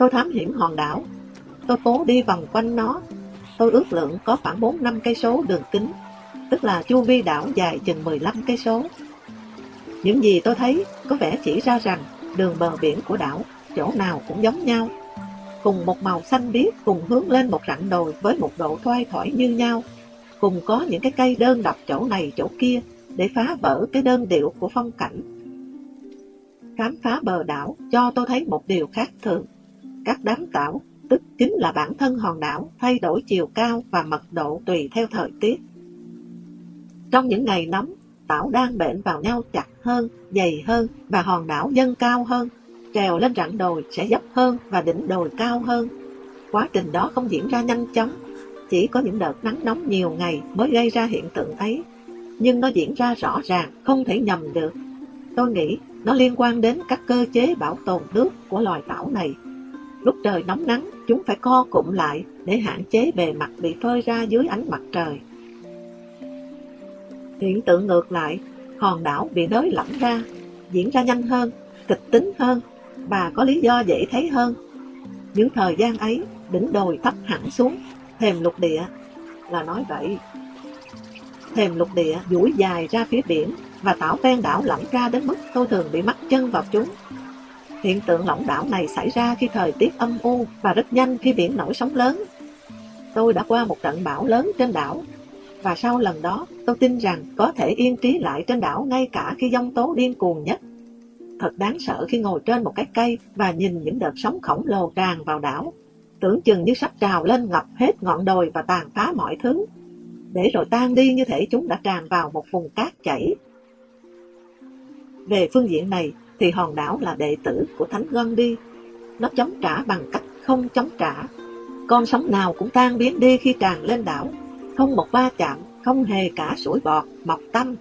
Tôi thám hiểm hòn đảo. Tôi cố đi vòng quanh nó. Tôi ước lượng có khoảng 4 năm cây số đường kính, tức là chu vi đảo dài chừng 15 cây số. Những gì tôi thấy có vẻ chỉ ra rằng đường bờ biển của đảo chỗ nào cũng giống nhau, cùng một màu xanh biếc cùng hướng lên một rặng đồi với một độ thoai thoải như nhau, cùng có những cái cây đơn độc chỗ này chỗ kia để phá vỡ cái đơn điệu của phong cảnh. Khám phá bờ đảo cho tôi thấy một điều khác thường. Các đám tảo, tức chính là bản thân hòn đảo, thay đổi chiều cao và mật độ tùy theo thời tiết. Trong những ngày nóng, tảo đang bệnh vào nhau chặt hơn, dày hơn và hòn đảo dâng cao hơn. Trèo lên rặng đồi sẽ dốc hơn và đỉnh đồi cao hơn. Quá trình đó không diễn ra nhanh chóng, chỉ có những đợt nắng nóng nhiều ngày mới gây ra hiện tượng ấy. Nhưng nó diễn ra rõ ràng, không thể nhầm được. Tôi nghĩ nó liên quan đến các cơ chế bảo tồn nước của loài tảo này. Lúc trời nóng nắng, chúng phải co cụm lại để hạn chế bề mặt bị phơi ra dưới ánh mặt trời. Hiện tượng ngược lại, hòn đảo bị nới lỏng ra, diễn ra nhanh hơn, kịch tính hơn và có lý do dễ thấy hơn. Những thời gian ấy, đỉnh đồi thấp hẳn xuống, thềm lục địa là nói vậy. Thềm lục địa duỗi dài ra phía biển và tảo ven đảo lỏng ra đến mức tôi thường bị mắc chân vào chúng. Hiện tượng lỏng đảo này xảy ra khi thời tiết âm u và rất nhanh khi biển nổi sóng lớn. Tôi đã qua một trận bão lớn trên đảo và sau lần đó tôi tin rằng có thể yên trí lại trên đảo ngay cả khi giông tố điên cuồng nhất. Thật đáng sợ khi ngồi trên một cái cây và nhìn những đợt sóng khổng lồ tràn vào đảo, tưởng chừng như sắp trào lên ngập hết ngọn đồi và tàn phá mọi thứ. Để rồi tan đi như thể chúng đã tràn vào một vùng cát chảy. Về phương diện này thì hòn đảo là đệ tử của Thánh Gandhi. Nó chống trả bằng cách không chống trả. Con sóng nào cũng tan biến đi khi tràn lên đảo không một ba chạm, không hề cả sủi bọt, mọc tâm.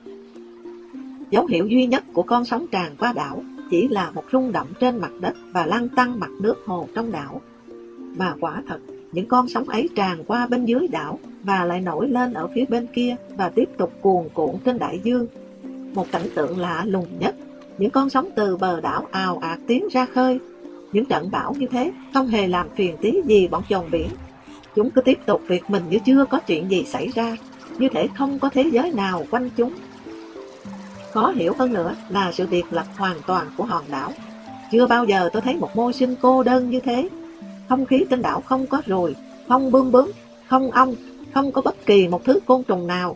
Dấu hiệu duy nhất của con sóng tràn qua đảo chỉ là một rung động trên mặt đất và lăn tăng mặt nước hồ trong đảo. Mà quả thật, những con sóng ấy tràn qua bên dưới đảo và lại nổi lên ở phía bên kia và tiếp tục cuồn cuộn trên đại dương. Một cảnh tượng lạ lùng nhất, những con sóng từ bờ đảo ào ạt tiến ra khơi. Những trận bão như thế không hề làm phiền tí gì bọn chồng biển Chúng cứ tiếp tục việc mình như chưa có chuyện gì xảy ra, như thể không có thế giới nào quanh chúng. Khó hiểu hơn nữa là sự biệt lập hoàn toàn của hòn đảo. Chưa bao giờ tôi thấy một môi sinh cô đơn như thế. Không khí trên đảo không có rùi không bướm bướm, không ong, không có bất kỳ một thứ côn trùng nào.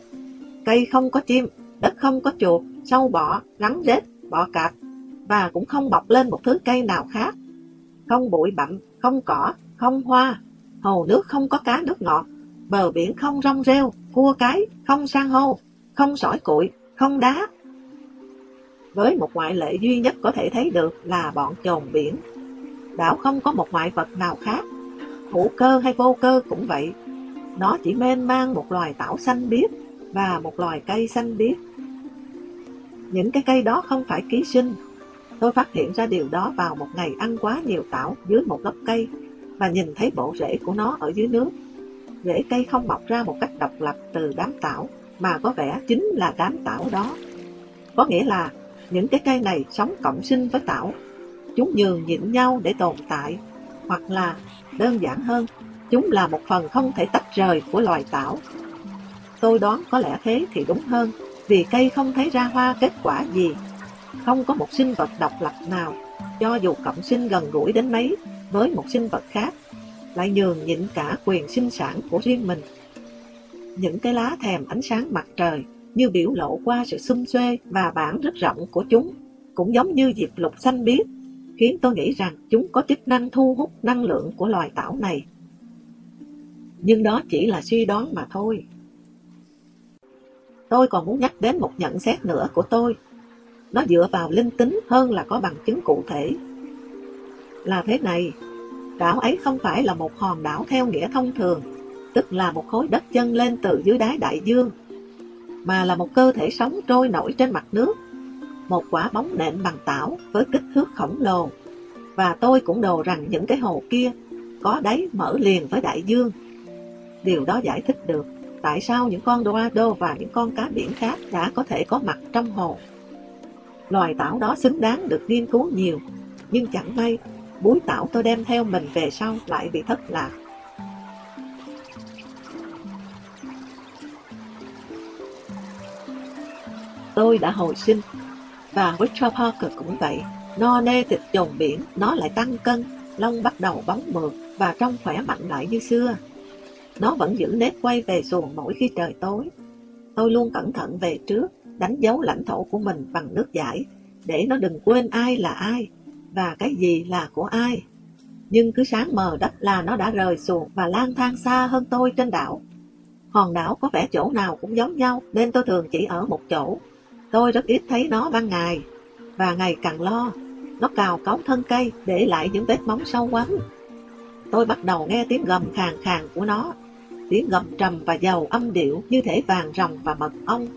Cây không có chim, đất không có chuột, sâu bọ, rắn rết, bọ cạp, và cũng không bọc lên một thứ cây nào khác. Không bụi bặm, không cỏ, không hoa, hồ nước không có cá nước ngọt, bờ biển không rong rêu, cua cái, không san hô, không sỏi cuội, không đá. Với một ngoại lệ duy nhất có thể thấy được là bọn trồn biển. Đảo không có một ngoại vật nào khác, hữu cơ hay vô cơ cũng vậy. Nó chỉ mênh mang một loài tảo xanh biếc và một loài cây xanh biếc. Những cái cây đó không phải ký sinh. Tôi phát hiện ra điều đó vào một ngày ăn quá nhiều tảo dưới một gốc cây và nhìn thấy bộ rễ của nó ở dưới nước. Rễ cây không mọc ra một cách độc lập từ đám tảo, mà có vẻ chính là đám tảo đó. Có nghĩa là những cái cây này sống cộng sinh với tảo. Chúng nhường nhịn nhau để tồn tại, hoặc là, đơn giản hơn, chúng là một phần không thể tách rời của loài tảo. Tôi đoán có lẽ thế thì đúng hơn, vì cây không thấy ra hoa kết quả gì. Không có một sinh vật độc lập nào, cho dù cộng sinh gần gũi đến mấy, với một sinh vật khác, lại nhường nhịn cả quyền sinh sản của riêng mình. Những cái lá thèm ánh sáng mặt trời như biểu lộ qua sự xung xuê và bản rất rộng của chúng, cũng giống như diệp lục xanh biếc, khiến tôi nghĩ rằng chúng có chức năng thu hút năng lượng của loài tảo này. Nhưng đó chỉ là suy đoán mà thôi. Tôi còn muốn nhắc đến một nhận xét nữa của tôi. Nó dựa vào linh tính hơn là có bằng chứng cụ thể là thế này. Đảo ấy không phải là một hòn đảo theo nghĩa thông thường, tức là một khối đất chân lên từ dưới đáy đại dương, mà là một cơ thể sống trôi nổi trên mặt nước, một quả bóng nện bằng tảo với kích thước khổng lồ. Và tôi cũng đồ rằng những cái hồ kia có đáy mở liền với đại dương. Điều đó giải thích được tại sao những con Dorado và những con cá biển khác đã có thể có mặt trong hồ. Loài tảo đó xứng đáng được nghiên cứu nhiều, nhưng chẳng may búi tảo tôi đem theo mình về sau lại bị thất lạc. Tôi đã hồi sinh, và Richard Parker cũng vậy. No nê thịt trồn biển, nó lại tăng cân, lông bắt đầu bóng mượt và trông khỏe mạnh lại như xưa. Nó vẫn giữ nếp quay về xuồng mỗi khi trời tối. Tôi luôn cẩn thận về trước, đánh dấu lãnh thổ của mình bằng nước giải, để nó đừng quên ai là ai và cái gì là của ai. Nhưng cứ sáng mờ đất là nó đã rời xuồng và lang thang xa hơn tôi trên đảo. Hòn đảo có vẻ chỗ nào cũng giống nhau nên tôi thường chỉ ở một chỗ. Tôi rất ít thấy nó ban ngày và ngày càng lo. Nó cào cấu thân cây để lại những vết móng sâu quắm. Tôi bắt đầu nghe tiếng gầm khàn khàn của nó. Tiếng gầm trầm và giàu âm điệu như thể vàng rồng và mật ong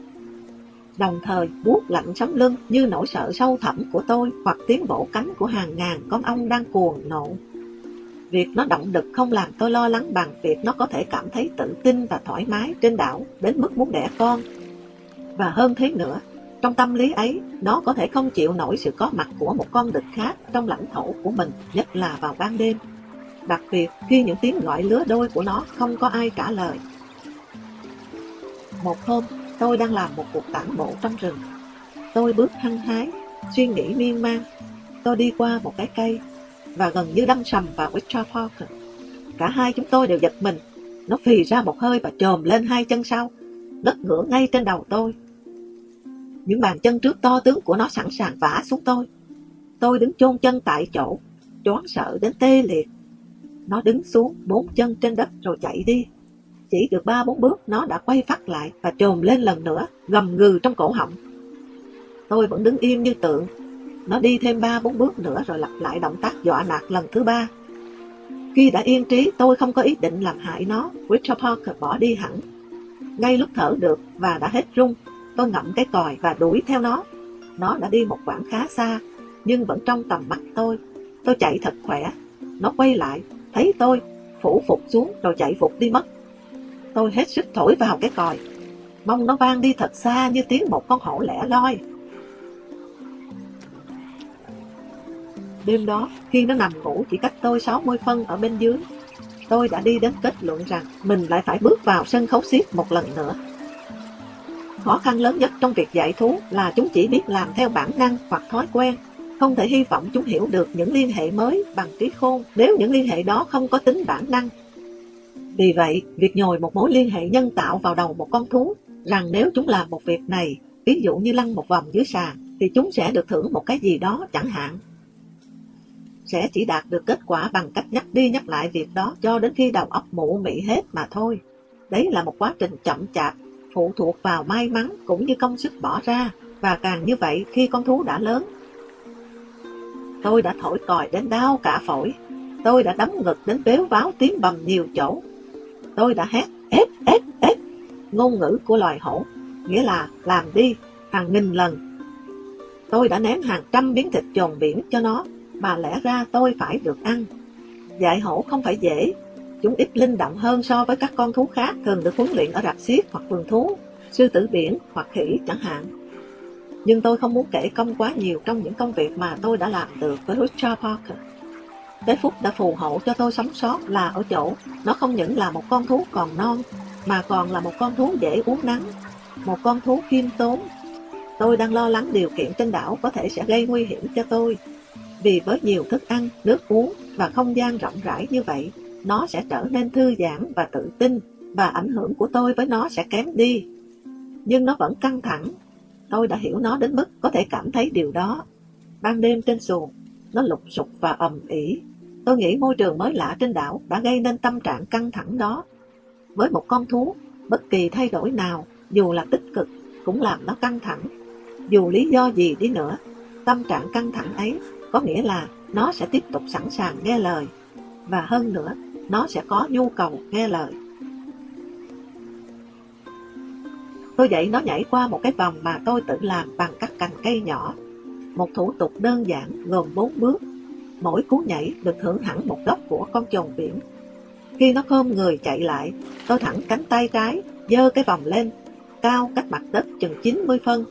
đồng thời buốt lạnh sống lưng như nỗi sợ sâu thẳm của tôi hoặc tiếng vỗ cánh của hàng ngàn con ong đang cuồng nộ. Việc nó động đực không làm tôi lo lắng bằng việc nó có thể cảm thấy tự tin và thoải mái trên đảo đến mức muốn đẻ con. Và hơn thế nữa, trong tâm lý ấy, nó có thể không chịu nổi sự có mặt của một con đực khác trong lãnh thổ của mình, nhất là vào ban đêm. Đặc biệt khi những tiếng gọi lứa đôi của nó không có ai trả lời. Một hôm, Tôi đang làm một cuộc tản bộ trong rừng. Tôi bước hăng hái, suy nghĩ miên man. Tôi đi qua một cái cây và gần như đâm sầm vào Richard Parker. Cả hai chúng tôi đều giật mình. Nó phì ra một hơi và trồm lên hai chân sau. Đất ngửa ngay trên đầu tôi. Những bàn chân trước to tướng của nó sẵn sàng vả xuống tôi. Tôi đứng chôn chân tại chỗ, choáng sợ đến tê liệt. Nó đứng xuống bốn chân trên đất rồi chạy đi. Chỉ được ba bốn bước nó đã quay phát lại và trồm lên lần nữa, gầm gừ trong cổ họng. Tôi vẫn đứng im như tượng. Nó đi thêm ba bốn bước nữa rồi lặp lại động tác dọa nạt lần thứ ba. Khi đã yên trí, tôi không có ý định làm hại nó. Richard Parker bỏ đi hẳn. Ngay lúc thở được và đã hết rung, tôi ngậm cái còi và đuổi theo nó. Nó đã đi một quãng khá xa, nhưng vẫn trong tầm mắt tôi. Tôi chạy thật khỏe. Nó quay lại, thấy tôi, phủ phục xuống rồi chạy phục đi mất. Tôi hết sức thổi vào cái còi. Mong nó vang đi thật xa như tiếng một con hổ lẻ loi. Đêm đó, khi nó nằm ngủ chỉ cách tôi 60 phân ở bên dưới, tôi đã đi đến kết luận rằng mình lại phải bước vào sân khấu xiết một lần nữa. Khó khăn lớn nhất trong việc dạy thú là chúng chỉ biết làm theo bản năng hoặc thói quen, không thể hy vọng chúng hiểu được những liên hệ mới bằng trí khôn nếu những liên hệ đó không có tính bản năng vì vậy, việc nhồi một mối liên hệ nhân tạo vào đầu một con thú rằng nếu chúng làm một việc này, ví dụ như lăn một vòng dưới sàn, thì chúng sẽ được thưởng một cái gì đó chẳng hạn. Sẽ chỉ đạt được kết quả bằng cách nhắc đi nhắc lại việc đó cho đến khi đầu óc mụ mị hết mà thôi. Đấy là một quá trình chậm chạp, phụ thuộc vào may mắn cũng như công sức bỏ ra, và càng như vậy khi con thú đã lớn. Tôi đã thổi còi đến đau cả phổi, tôi đã đấm ngực đến béo váo tiếng bầm nhiều chỗ, tôi đã hét ép ép ép ngôn ngữ của loài hổ, nghĩa là làm đi hàng nghìn lần. Tôi đã ném hàng trăm miếng thịt trồn biển cho nó, mà lẽ ra tôi phải được ăn. Dạy hổ không phải dễ, chúng ít linh động hơn so với các con thú khác thường được huấn luyện ở rạp xiếc hoặc vườn thú, sư tử biển hoặc khỉ chẳng hạn. Nhưng tôi không muốn kể công quá nhiều trong những công việc mà tôi đã làm được với Richard Parker. Cái phúc đã phù hộ cho tôi sống sót là ở chỗ nó không những là một con thú còn non, mà còn là một con thú dễ uống nắng, một con thú khiêm tốn. Tôi đang lo lắng điều kiện trên đảo có thể sẽ gây nguy hiểm cho tôi. Vì với nhiều thức ăn, nước uống và không gian rộng rãi như vậy, nó sẽ trở nên thư giãn và tự tin, và ảnh hưởng của tôi với nó sẽ kém đi. Nhưng nó vẫn căng thẳng. Tôi đã hiểu nó đến mức có thể cảm thấy điều đó. Ban đêm trên xuồng, nó lục sục và ầm ĩ. Tôi nghĩ môi trường mới lạ trên đảo đã gây nên tâm trạng căng thẳng đó. Với một con thú, bất kỳ thay đổi nào, dù là tích cực, cũng làm nó căng thẳng. Dù lý do gì đi nữa, tâm trạng căng thẳng ấy có nghĩa là nó sẽ tiếp tục sẵn sàng nghe lời. Và hơn nữa, nó sẽ có nhu cầu nghe lời. Tôi dạy nó nhảy qua một cái vòng mà tôi tự làm bằng các cành cây nhỏ một thủ tục đơn giản gồm 4 bước. Mỗi cú nhảy được hưởng hẳn một góc của con trồn biển. Khi nó khom người chạy lại, tôi thẳng cánh tay trái, dơ cái vòng lên, cao cách mặt đất chừng 90 phân.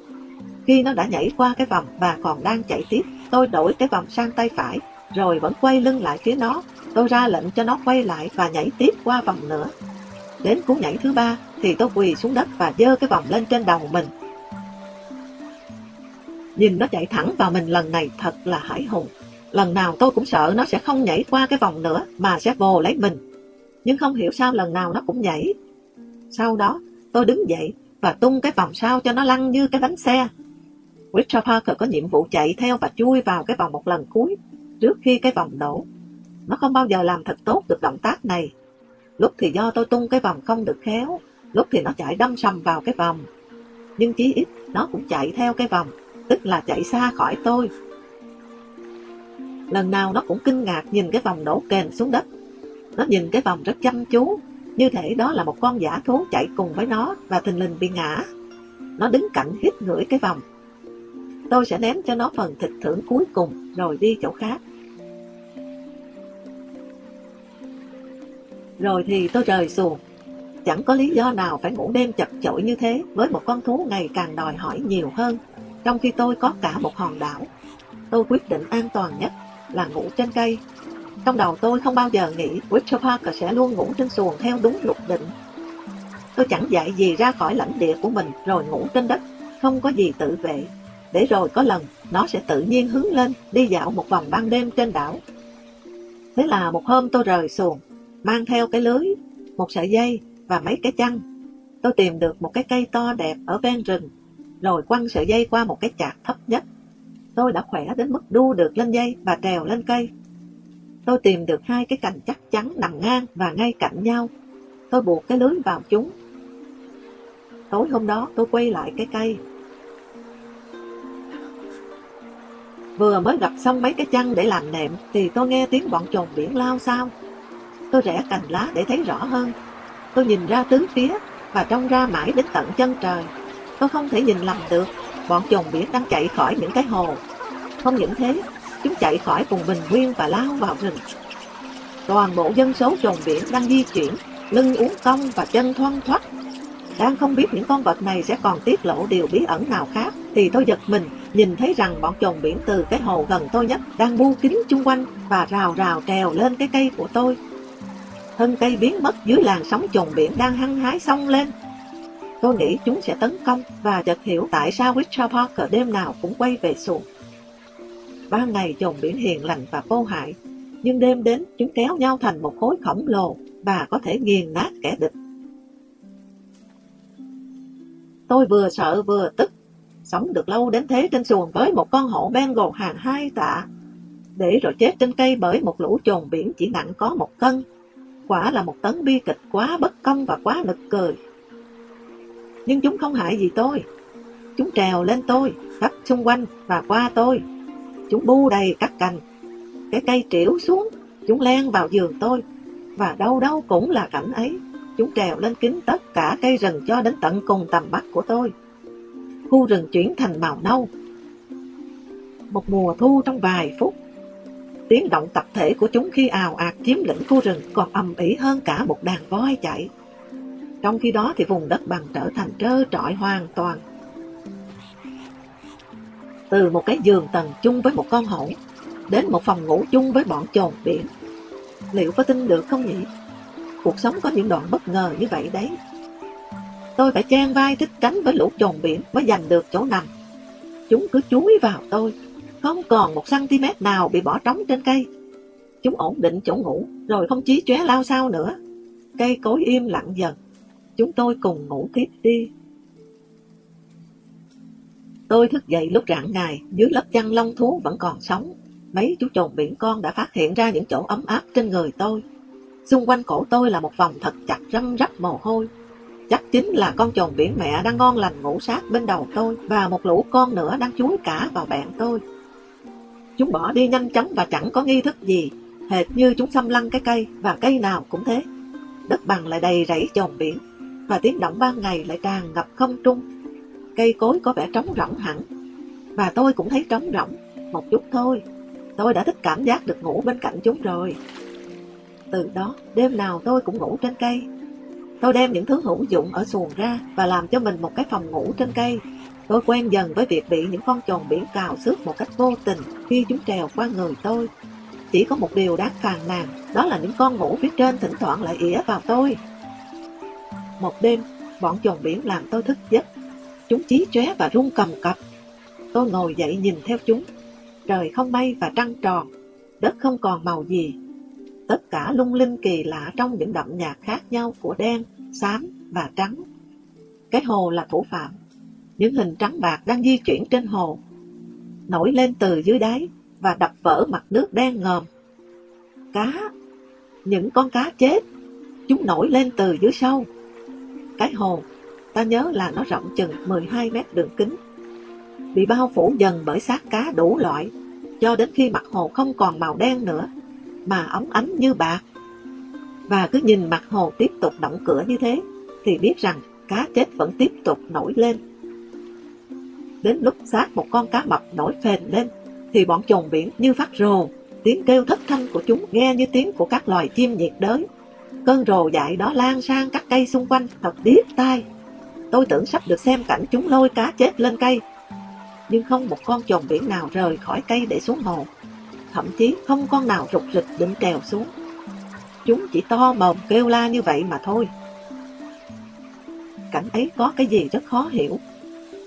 Khi nó đã nhảy qua cái vòng và còn đang chạy tiếp, tôi đổi cái vòng sang tay phải rồi vẫn quay lưng lại phía nó. Tôi ra lệnh cho nó quay lại và nhảy tiếp qua vòng nữa. Đến cú nhảy thứ ba thì tôi quỳ xuống đất và dơ cái vòng lên trên đầu mình. Nhìn nó chạy thẳng vào mình lần này thật là hải hùng. Lần nào tôi cũng sợ nó sẽ không nhảy qua cái vòng nữa mà sẽ vồ lấy mình. Nhưng không hiểu sao lần nào nó cũng nhảy. Sau đó tôi đứng dậy và tung cái vòng sau cho nó lăn như cái bánh xe. Richard Parker có nhiệm vụ chạy theo và chui vào cái vòng một lần cuối trước khi cái vòng đổ. Nó không bao giờ làm thật tốt được động tác này. Lúc thì do tôi tung cái vòng không được khéo, lúc thì nó chạy đâm sầm vào cái vòng. Nhưng chí ít nó cũng chạy theo cái vòng, tức là chạy xa khỏi tôi. Lần nào nó cũng kinh ngạc nhìn cái vòng đổ kềnh xuống đất. Nó nhìn cái vòng rất chăm chú, như thể đó là một con giả thú chạy cùng với nó và thình lình bị ngã. Nó đứng cạnh hít ngửi cái vòng. Tôi sẽ ném cho nó phần thịt thưởng cuối cùng rồi đi chỗ khác. Rồi thì tôi rời xuồng. Chẳng có lý do nào phải ngủ đêm chật chội như thế với một con thú ngày càng đòi hỏi nhiều hơn, trong khi tôi có cả một hòn đảo. Tôi quyết định an toàn nhất là ngủ trên cây. Trong đầu tôi không bao giờ nghĩ Richard Parker sẽ luôn ngủ trên xuồng theo đúng luật định. Tôi chẳng dạy gì ra khỏi lãnh địa của mình rồi ngủ trên đất, không có gì tự vệ. Để rồi có lần nó sẽ tự nhiên hướng lên đi dạo một vòng ban đêm trên đảo. Thế là một hôm tôi rời xuồng, mang theo cái lưới, một sợi dây và mấy cái chăn. Tôi tìm được một cái cây to đẹp ở ven rừng, rồi quăng sợi dây qua một cái chạc thấp nhất. Tôi đã khỏe đến mức đu được lên dây và trèo lên cây. Tôi tìm được hai cái cành chắc chắn nằm ngang và ngay cạnh nhau. Tôi buộc cái lưới vào chúng. Tối hôm đó tôi quay lại cái cây. Vừa mới gặp xong mấy cái chăn để làm nệm thì tôi nghe tiếng bọn trồn biển lao sao. Tôi rẽ cành lá để thấy rõ hơn. Tôi nhìn ra tứ phía và trông ra mãi đến tận chân trời. Tôi không thể nhìn lầm được, bọn chồn biển đang chạy khỏi những cái hồ. Không những thế, chúng chạy khỏi vùng bình nguyên và lao vào rừng. Toàn bộ dân số chồn biển đang di chuyển, lưng uống cong và chân thoăn thoắt. Đang không biết những con vật này sẽ còn tiết lộ điều bí ẩn nào khác, thì tôi giật mình nhìn thấy rằng bọn chồn biển từ cái hồ gần tôi nhất đang bu kín chung quanh và rào rào trèo lên cái cây của tôi thân cây biến mất dưới làn sóng trồn biển đang hăng hái xông lên. Tôi nghĩ chúng sẽ tấn công và chợt hiểu tại sao Richard Parker đêm nào cũng quay về xuồng. Ban ngày trồn biển hiền lành và vô hại, nhưng đêm đến chúng kéo nhau thành một khối khổng lồ và có thể nghiền nát kẻ địch. Tôi vừa sợ vừa tức, sống được lâu đến thế trên xuồng với một con hổ Bengal hàng hai tạ, để rồi chết trên cây bởi một lũ trồn biển chỉ nặng có một cân Quả là một tấn bi kịch quá bất công và quá nực cười. Nhưng chúng không hại gì tôi. Chúng trèo lên tôi, khắp xung quanh và qua tôi. Chúng bu đầy các cành. Cái cây triểu xuống, chúng len vào giường tôi. Và đâu đâu cũng là cảnh ấy. Chúng trèo lên kính tất cả cây rừng cho đến tận cùng tầm mắt của tôi. Khu rừng chuyển thành màu nâu. Một mùa thu trong vài phút Tiếng động tập thể của chúng khi ào ạt chiếm lĩnh khu rừng còn ầm ĩ hơn cả một đàn voi chạy. Trong khi đó thì vùng đất bằng trở thành trơ trọi hoàn toàn. Từ một cái giường tầng chung với một con hổ, đến một phòng ngủ chung với bọn trồn biển. Liệu có tin được không nhỉ? Cuộc sống có những đoạn bất ngờ như vậy đấy. Tôi phải chen vai thích cánh với lũ trồn biển mới giành được chỗ nằm. Chúng cứ chúi vào tôi, không còn một cm nào bị bỏ trống trên cây. Chúng ổn định chỗ ngủ, rồi không chí chóe lao sao nữa. Cây cối im lặng dần. Chúng tôi cùng ngủ tiếp đi. Tôi thức dậy lúc rạng ngày, dưới lớp chăn lông thú vẫn còn sống. Mấy chú trồn biển con đã phát hiện ra những chỗ ấm áp trên người tôi. Xung quanh cổ tôi là một vòng thật chặt răm rắp mồ hôi. Chắc chính là con trồn biển mẹ đang ngon lành ngủ sát bên đầu tôi và một lũ con nữa đang chúi cả vào bẹn tôi. Chúng bỏ đi nhanh chóng và chẳng có nghi thức gì, hệt như chúng xâm lăng cái cây và cây nào cũng thế. Đất bằng lại đầy rẫy trồn biển, và tiếng động ban ngày lại tràn ngập không trung. Cây cối có vẻ trống rỗng hẳn, và tôi cũng thấy trống rỗng, một chút thôi. Tôi đã thích cảm giác được ngủ bên cạnh chúng rồi. Từ đó, đêm nào tôi cũng ngủ trên cây. Tôi đem những thứ hữu dụng ở xuồng ra và làm cho mình một cái phòng ngủ trên cây Tôi quen dần với việc bị những con trồn biển cào xước một cách vô tình khi chúng trèo qua người tôi. chỉ có một điều đáng phàn nàn, đó là những con ngủ phía trên thỉnh thoảng lại ỉa vào tôi. Một đêm, bọn trồn biển làm tôi thức giấc. Chúng chí chóe và rung cầm cập. Tôi ngồi dậy nhìn theo chúng. Trời không mây và trăng tròn, đất không còn màu gì. Tất cả lung linh kỳ lạ trong những đậm nhạt khác nhau của đen, xám và trắng. Cái hồ là thủ phạm. Những hình trắng bạc đang di chuyển trên hồ, nổi lên từ dưới đáy và đập vỡ mặt nước đen ngòm. Cá, những con cá chết, chúng nổi lên từ dưới sâu. Cái hồ, ta nhớ là nó rộng chừng 12 mét đường kính, bị bao phủ dần bởi xác cá đủ loại, cho đến khi mặt hồ không còn màu đen nữa, mà óng ánh như bạc. Và cứ nhìn mặt hồ tiếp tục động cửa như thế, thì biết rằng cá chết vẫn tiếp tục nổi lên. Đến lúc xác một con cá mập nổi phền lên, thì bọn trồn biển như phát rồ, tiếng kêu thất thanh của chúng nghe như tiếng của các loài chim nhiệt đới. Cơn rồ dại đó lan sang các cây xung quanh thật điếc tai. Tôi tưởng sắp được xem cảnh chúng lôi cá chết lên cây. Nhưng không một con trồn biển nào rời khỏi cây để xuống hồ. Thậm chí không con nào rụt rịch định trèo xuống. Chúng chỉ to mồm kêu la như vậy mà thôi. Cảnh ấy có cái gì rất khó hiểu.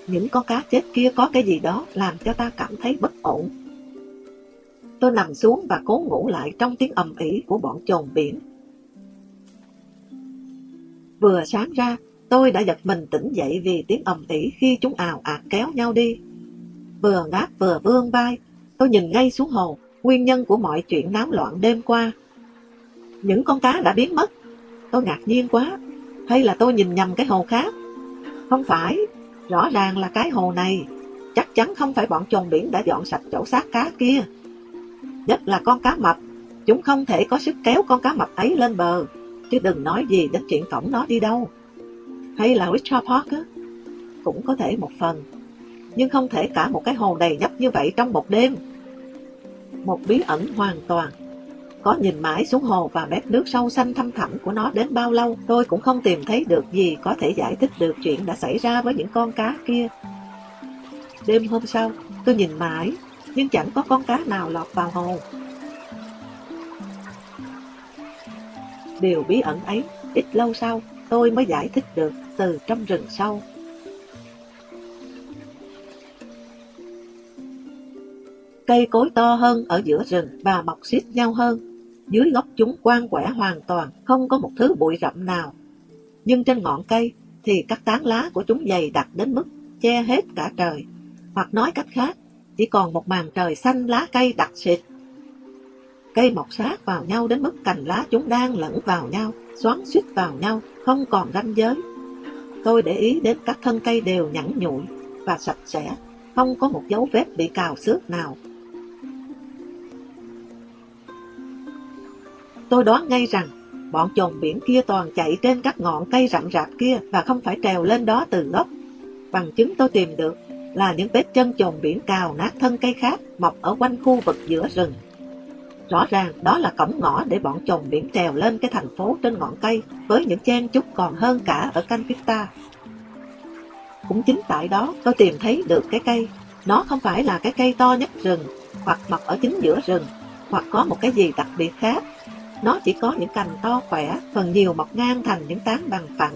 Những con cá chết kia có cái gì đó làm cho ta cảm thấy bất ổn. Tôi nằm xuống và cố ngủ lại trong tiếng ầm ĩ của bọn trồn biển. Vừa sáng ra, tôi đã giật mình tỉnh dậy vì tiếng ầm ĩ khi chúng ào ạt kéo nhau đi. Vừa ngáp vừa vươn vai, tôi nhìn ngay xuống hồ, nguyên nhân của mọi chuyện náo loạn đêm qua. Những con cá đã biến mất. Tôi ngạc nhiên quá. Hay là tôi nhìn nhầm cái hồ khác? Không phải, rõ ràng là cái hồ này. Chắc chắn không phải bọn trồn biển đã dọn sạch chỗ xác cá kia. Nhất là con cá mập, chúng không thể có sức kéo con cá mập ấy lên bờ chứ đừng nói gì đến chuyện cổng nó đi đâu. Hay là Richard Park á? Cũng có thể một phần, nhưng không thể cả một cái hồ đầy nhấp như vậy trong một đêm. Một bí ẩn hoàn toàn. Có nhìn mãi xuống hồ và mép nước sâu xanh thăm thẳm của nó đến bao lâu, tôi cũng không tìm thấy được gì có thể giải thích được chuyện đã xảy ra với những con cá kia. Đêm hôm sau, tôi nhìn mãi, nhưng chẳng có con cá nào lọt vào hồ. Điều bí ẩn ấy, ít lâu sau, tôi mới giải thích được từ trong rừng sâu. Cây cối to hơn ở giữa rừng và mọc xít nhau hơn. Dưới gốc chúng quang quẻ hoàn toàn, không có một thứ bụi rậm nào. Nhưng trên ngọn cây thì các tán lá của chúng dày đặc đến mức che hết cả trời. Hoặc nói cách khác, chỉ còn một màn trời xanh lá cây đặc xịt Cây mọc sát vào nhau đến mức cành lá chúng đang lẫn vào nhau, xoắn suýt vào nhau, không còn ranh giới. Tôi để ý đến các thân cây đều nhẵn nhụi và sạch sẽ, không có một dấu vết bị cào xước nào. Tôi đoán ngay rằng bọn trồn biển kia toàn chạy trên các ngọn cây rậm rạp kia và không phải trèo lên đó từ gốc. Bằng chứng tôi tìm được là những vết chân trồn biển cào nát thân cây khác mọc ở quanh khu vực giữa rừng. Rõ ràng đó là cổng ngõ để bọn chồn biển trèo lên cái thành phố trên ngọn cây với những chen chúc còn hơn cả ở Canpita. Cũng chính tại đó tôi tìm thấy được cái cây. Nó không phải là cái cây to nhất rừng, hoặc mọc ở chính giữa rừng, hoặc có một cái gì đặc biệt khác. Nó chỉ có những cành to khỏe, phần nhiều mọc ngang thành những tán bằng phẳng.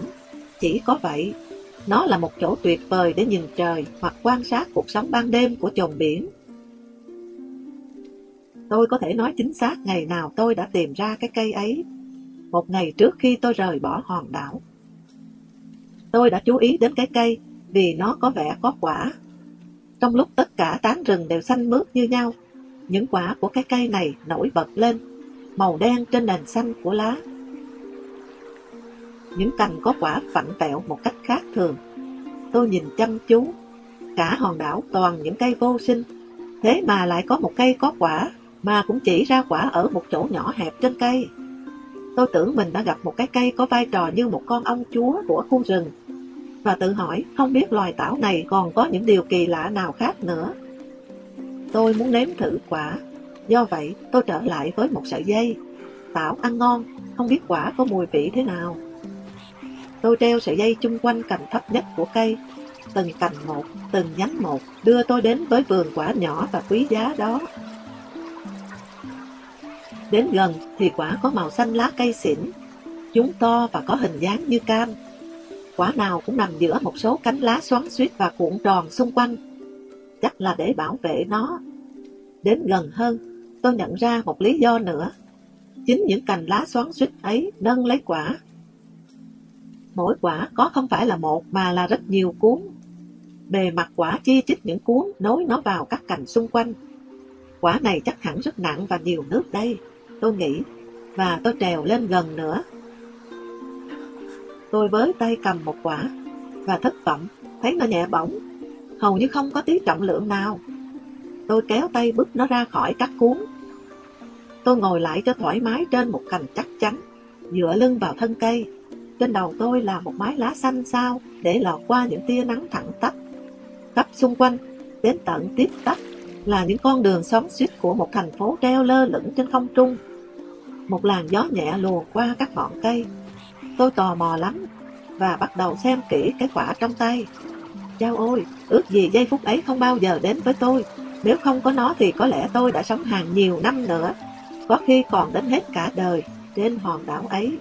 Chỉ có vậy, nó là một chỗ tuyệt vời để nhìn trời hoặc quan sát cuộc sống ban đêm của chồng biển. Tôi có thể nói chính xác ngày nào tôi đã tìm ra cái cây ấy. Một ngày trước khi tôi rời bỏ hòn đảo. Tôi đã chú ý đến cái cây vì nó có vẻ có quả. Trong lúc tất cả tán rừng đều xanh mướt như nhau, những quả của cái cây này nổi bật lên, màu đen trên nền xanh của lá. Những cành có quả phẳng vẹo một cách khác thường. Tôi nhìn chăm chú, cả hòn đảo toàn những cây vô sinh, thế mà lại có một cây có quả mà cũng chỉ ra quả ở một chỗ nhỏ hẹp trên cây. Tôi tưởng mình đã gặp một cái cây có vai trò như một con ong chúa của khu rừng, và tự hỏi không biết loài tảo này còn có những điều kỳ lạ nào khác nữa. Tôi muốn nếm thử quả, do vậy tôi trở lại với một sợi dây. Tảo ăn ngon, không biết quả có mùi vị thế nào. Tôi treo sợi dây chung quanh cành thấp nhất của cây, từng cành một, từng nhánh một, đưa tôi đến với vườn quả nhỏ và quý giá đó. Đến gần thì quả có màu xanh lá cây xỉn, chúng to và có hình dáng như cam. Quả nào cũng nằm giữa một số cánh lá xoắn suýt và cuộn tròn xung quanh. Chắc là để bảo vệ nó. Đến gần hơn, tôi nhận ra một lý do nữa. Chính những cành lá xoắn suýt ấy nâng lấy quả. Mỗi quả có không phải là một mà là rất nhiều cuốn. Bề mặt quả chi chít những cuốn nối nó vào các cành xung quanh. Quả này chắc hẳn rất nặng và nhiều nước đây, tôi nghĩ, và tôi trèo lên gần nữa. Tôi với tay cầm một quả, và thất vọng, thấy nó nhẹ bỏng, hầu như không có tí trọng lượng nào. Tôi kéo tay bứt nó ra khỏi các cuốn. Tôi ngồi lại cho thoải mái trên một cành chắc chắn, dựa lưng vào thân cây. Trên đầu tôi là một mái lá xanh sao để lọt qua những tia nắng thẳng tắp. Khắp xung quanh, đến tận tiếp tắp là những con đường xóm xuyết của một thành phố treo lơ lửng trên không trung. Một làn gió nhẹ lùa qua các ngọn cây. Tôi tò mò lắm và bắt đầu xem kỹ cái quả trong tay. Chao ôi, ước gì giây phút ấy không bao giờ đến với tôi. Nếu không có nó thì có lẽ tôi đã sống hàng nhiều năm nữa, có khi còn đến hết cả đời trên hòn đảo ấy.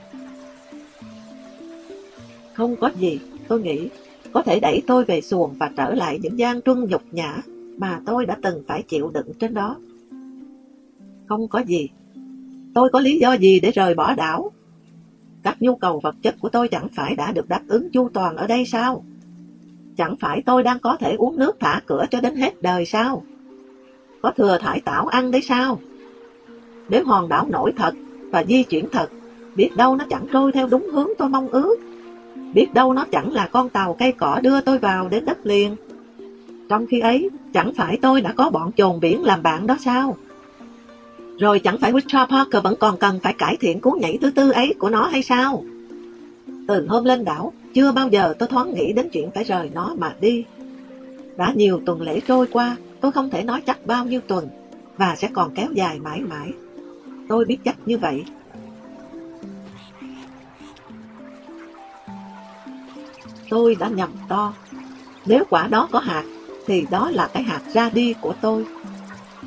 Không có gì, tôi nghĩ, có thể đẩy tôi về xuồng và trở lại những gian truân nhục nhã mà tôi đã từng phải chịu đựng trên đó. Không có gì. Tôi có lý do gì để rời bỏ đảo? Các nhu cầu vật chất của tôi chẳng phải đã được đáp ứng chu toàn ở đây sao? Chẳng phải tôi đang có thể uống nước thả cửa cho đến hết đời sao? Có thừa thải tảo ăn đấy sao? Nếu hòn đảo nổi thật và di chuyển thật, biết đâu nó chẳng trôi theo đúng hướng tôi mong ước. Biết đâu nó chẳng là con tàu cây cỏ đưa tôi vào đến đất liền. Trong khi ấy, chẳng phải tôi đã có bọn chồn biển làm bạn đó sao? Rồi chẳng phải Richard Parker vẫn còn cần phải cải thiện cú nhảy thứ tư ấy của nó hay sao? Từ hôm lên đảo, chưa bao giờ tôi thoáng nghĩ đến chuyện phải rời nó mà đi. Đã nhiều tuần lễ trôi qua, tôi không thể nói chắc bao nhiêu tuần, và sẽ còn kéo dài mãi mãi. Tôi biết chắc như vậy. Tôi đã nhầm to. Nếu quả đó có hạt, thì đó là cái hạt ra đi của tôi.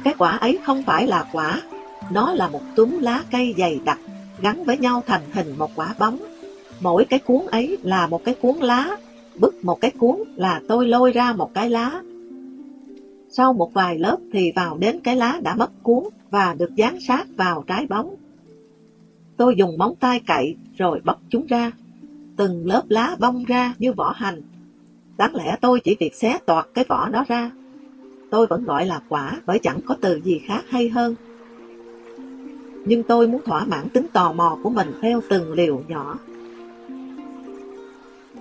Cái quả ấy không phải là quả, nó là một túm lá cây dày đặc, gắn với nhau thành hình một quả bóng. Mỗi cái cuốn ấy là một cái cuốn lá, bứt một cái cuốn là tôi lôi ra một cái lá. Sau một vài lớp thì vào đến cái lá đã mất cuốn và được dán sát vào trái bóng. Tôi dùng móng tay cậy rồi bóc chúng ra. Từng lớp lá bong ra như vỏ hành Đáng lẽ tôi chỉ việc xé toạc cái vỏ đó ra. Tôi vẫn gọi là quả bởi chẳng có từ gì khác hay hơn. Nhưng tôi muốn thỏa mãn tính tò mò của mình theo từng liều nhỏ.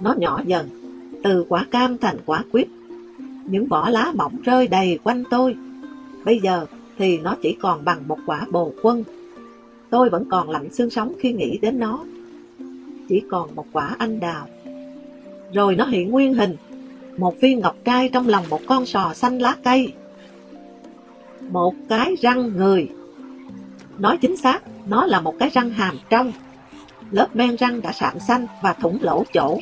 Nó nhỏ dần, từ quả cam thành quả quyết. Những vỏ lá mỏng rơi đầy quanh tôi. Bây giờ thì nó chỉ còn bằng một quả bồ quân. Tôi vẫn còn lạnh xương sống khi nghĩ đến nó. Chỉ còn một quả anh đào rồi nó hiện nguyên hình, một viên ngọc trai trong lòng một con sò xanh lá cây. Một cái răng người. Nói chính xác, nó là một cái răng hàm trong. Lớp men răng đã sạm xanh và thủng lỗ chỗ.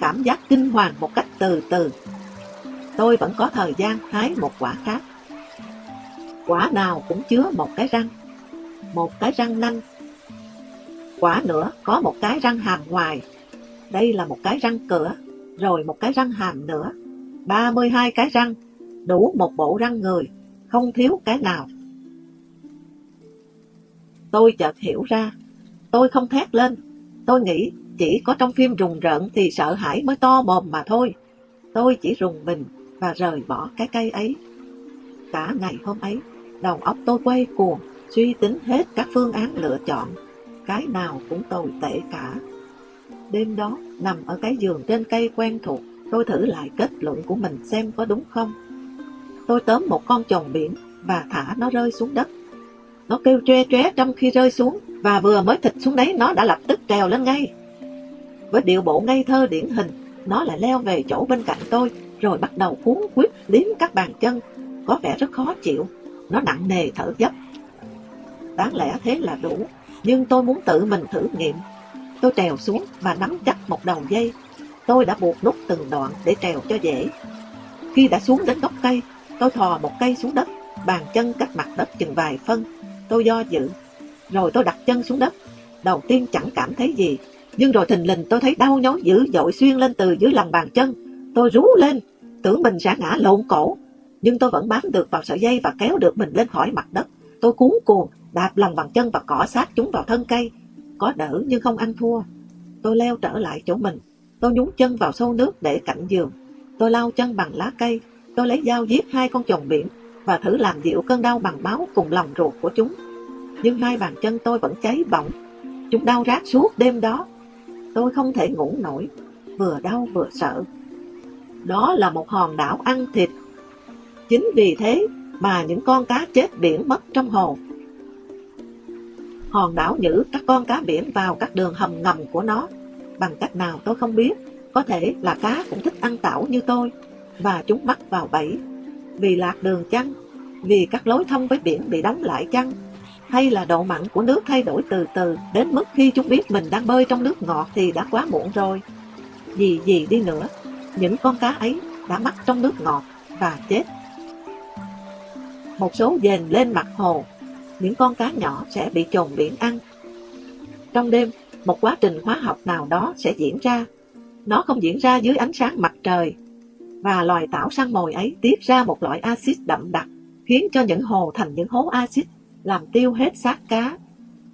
Cảm giác kinh hoàng một cách từ từ. Tôi vẫn có thời gian hái một quả khác. Quả nào cũng chứa một cái răng. Một cái răng nanh. Quả nữa có một cái răng hàm ngoài đây là một cái răng cửa, rồi một cái răng hàm nữa. 32 cái răng, đủ một bộ răng người, không thiếu cái nào. Tôi chợt hiểu ra, tôi không thét lên. Tôi nghĩ chỉ có trong phim rùng rợn thì sợ hãi mới to mồm mà thôi. Tôi chỉ rùng mình và rời bỏ cái cây ấy. Cả ngày hôm ấy, đầu óc tôi quay cuồng, suy tính hết các phương án lựa chọn. Cái nào cũng tồi tệ cả. Đêm đó, nằm ở cái giường trên cây quen thuộc, tôi thử lại kết luận của mình xem có đúng không. Tôi tóm một con trồn biển và thả nó rơi xuống đất. Nó kêu tre tre trong khi rơi xuống, và vừa mới thịt xuống đấy nó đã lập tức trèo lên ngay. Với điệu bộ ngây thơ điển hình, nó lại leo về chỗ bên cạnh tôi, rồi bắt đầu cuốn quyết liếm các bàn chân, có vẻ rất khó chịu. Nó nặng nề thở dấp. Đáng lẽ thế là đủ, nhưng tôi muốn tự mình thử nghiệm Tôi trèo xuống và nắm chắc một đầu dây. Tôi đã buộc nút từng đoạn để trèo cho dễ. Khi đã xuống đến gốc cây, tôi thò một cây xuống đất, bàn chân cách mặt đất chừng vài phân. Tôi do dự, rồi tôi đặt chân xuống đất. Đầu tiên chẳng cảm thấy gì, nhưng rồi thình lình tôi thấy đau nhói dữ dội xuyên lên từ dưới lòng bàn chân. Tôi rú lên, tưởng mình sẽ ngã lộn cổ, nhưng tôi vẫn bám được vào sợi dây và kéo được mình lên khỏi mặt đất. Tôi cuốn cuồng, đạp lòng bàn chân và cỏ sát chúng vào thân cây. Có đỡ nhưng không ăn thua. Tôi leo trở lại chỗ mình. Tôi nhúng chân vào sâu nước để cạnh giường. Tôi lau chân bằng lá cây. Tôi lấy dao giết hai con chồn biển và thử làm dịu cơn đau bằng máu cùng lòng ruột của chúng. Nhưng hai bàn chân tôi vẫn cháy bỏng. Chúng đau rát suốt đêm đó. Tôi không thể ngủ nổi, vừa đau vừa sợ. Đó là một hòn đảo ăn thịt. Chính vì thế mà những con cá chết biển mất trong hồ. Hòn đảo nhử các con cá biển vào các đường hầm ngầm của nó. Bằng cách nào tôi không biết, có thể là cá cũng thích ăn tảo như tôi, và chúng mắc vào bẫy. Vì lạc đường chăng? Vì các lối thông với biển bị đóng lại chăng? Hay là độ mặn của nước thay đổi từ từ, đến mức khi chúng biết mình đang bơi trong nước ngọt thì đã quá muộn rồi. Gì gì đi nữa, những con cá ấy đã mắc trong nước ngọt và chết. Một số dền lên mặt hồ, những con cá nhỏ sẽ bị trồn biển ăn. Trong đêm, một quá trình hóa học nào đó sẽ diễn ra. Nó không diễn ra dưới ánh sáng mặt trời, và loài tảo săn mồi ấy tiết ra một loại axit đậm đặc, khiến cho những hồ thành những hố axit, làm tiêu hết xác cá.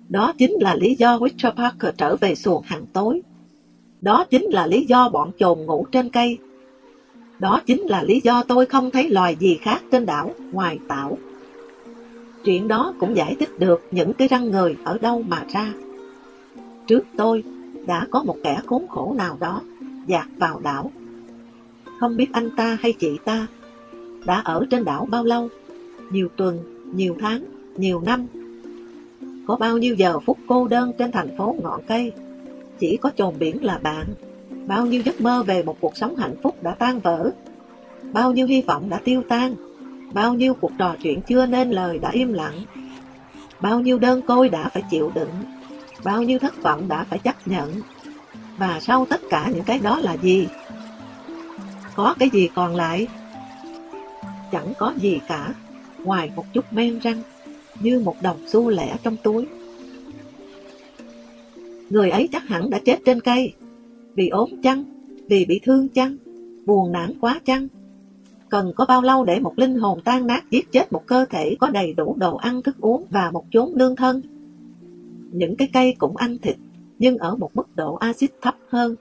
Đó chính là lý do Richard Parker trở về xuồng hàng tối. Đó chính là lý do bọn chồn ngủ trên cây. Đó chính là lý do tôi không thấy loài gì khác trên đảo ngoài tảo. Chuyện đó cũng giải thích được những cái răng người ở đâu mà ra. Trước tôi đã có một kẻ khốn khổ nào đó dạt vào đảo. Không biết anh ta hay chị ta đã ở trên đảo bao lâu, nhiều tuần, nhiều tháng, nhiều năm. Có bao nhiêu giờ phút cô đơn trên thành phố ngọn cây chỉ có chồn biển là bạn. Bao nhiêu giấc mơ về một cuộc sống hạnh phúc đã tan vỡ. Bao nhiêu hy vọng đã tiêu tan. Bao nhiêu cuộc trò chuyện chưa nên lời đã im lặng. Bao nhiêu đơn côi đã phải chịu đựng. Bao nhiêu thất vọng đã phải chấp nhận. Và sau tất cả những cái đó là gì? Có cái gì còn lại? Chẳng có gì cả, ngoài một chút men răng, như một đồng xu lẻ trong túi. Người ấy chắc hẳn đã chết trên cây. Vì ốm chăng? Vì bị thương chăng? Buồn nản quá chăng? Cần có bao lâu để một linh hồn tan nát giết chết một cơ thể có đầy đủ đồ ăn thức uống và một chốn nương thân? Những cái cây cũng ăn thịt, nhưng ở một mức độ axit thấp hơn,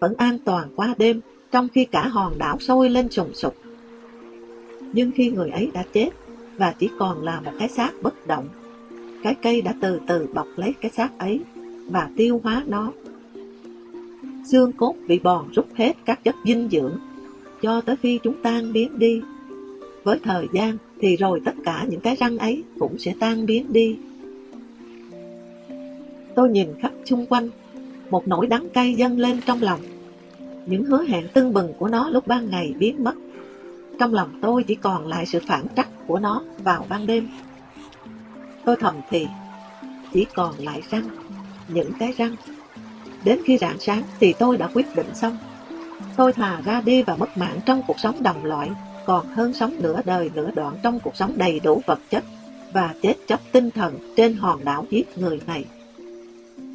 vẫn an toàn qua đêm, trong khi cả hòn đảo sôi lên sùng sục. Nhưng khi người ấy đã chết, và chỉ còn là một cái xác bất động, cái cây đã từ từ bọc lấy cái xác ấy và tiêu hóa nó. Xương cốt bị bòn rút hết các chất dinh dưỡng, cho tới khi chúng tan biến đi. Với thời gian thì rồi tất cả những cái răng ấy cũng sẽ tan biến đi. Tôi nhìn khắp xung quanh, một nỗi đắng cay dâng lên trong lòng. Những hứa hẹn tưng bừng của nó lúc ban ngày biến mất. Trong lòng tôi chỉ còn lại sự phản trắc của nó vào ban đêm. Tôi thầm thì, chỉ còn lại răng những cái răng. Đến khi rạng sáng thì tôi đã quyết định xong. Tôi thà ra đi và mất mạng trong cuộc sống đồng loại, còn hơn sống nửa đời nửa đoạn trong cuộc sống đầy đủ vật chất và chết chóc tinh thần trên hòn đảo giết người này.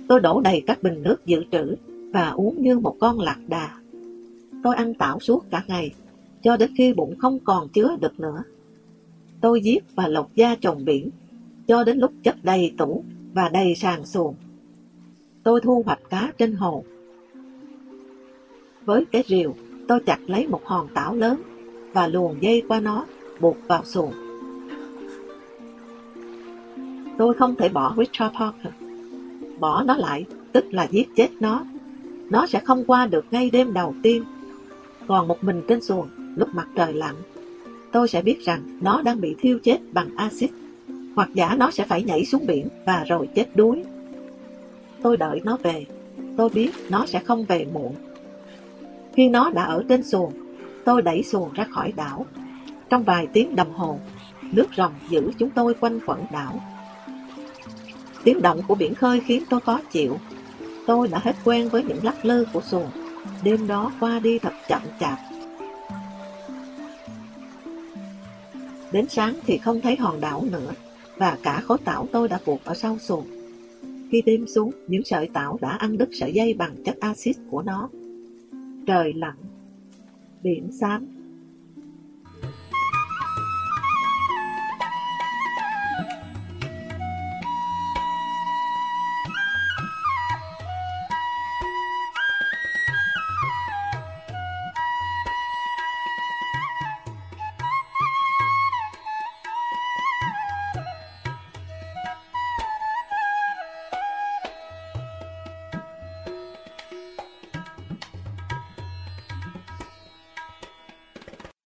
Tôi đổ đầy các bình nước dự trữ và uống như một con lạc đà. Tôi ăn tảo suốt cả ngày, cho đến khi bụng không còn chứa được nữa. Tôi giết và lột da trồng biển, cho đến lúc chất đầy tủ và đầy sàn xuồng tôi thu hoạch cá trên hồ. Với cái rìu, tôi chặt lấy một hòn tảo lớn và luồn dây qua nó, buộc vào xuồng. Tôi không thể bỏ Richard Parker. Bỏ nó lại, tức là giết chết nó. Nó sẽ không qua được ngay đêm đầu tiên. Còn một mình trên xuồng, lúc mặt trời lặn, tôi sẽ biết rằng nó đang bị thiêu chết bằng axit, hoặc giả nó sẽ phải nhảy xuống biển và rồi chết đuối. Tôi đợi nó về, tôi biết nó sẽ không về muộn. Khi nó đã ở trên xuồng, tôi đẩy xuồng ra khỏi đảo. Trong vài tiếng đồng hồ, nước rồng giữ chúng tôi quanh quẩn đảo. Tiếng động của biển khơi khiến tôi khó chịu. Tôi đã hết quen với những lắc lư của xuồng. Đêm đó qua đi thật chậm chạp. Đến sáng thì không thấy hòn đảo nữa, và cả khối tảo tôi đã buộc ở sau xuồng. Khi đêm xuống, những sợi tảo đã ăn đứt sợi dây bằng chất axit của nó. Trời lặng, biển xám,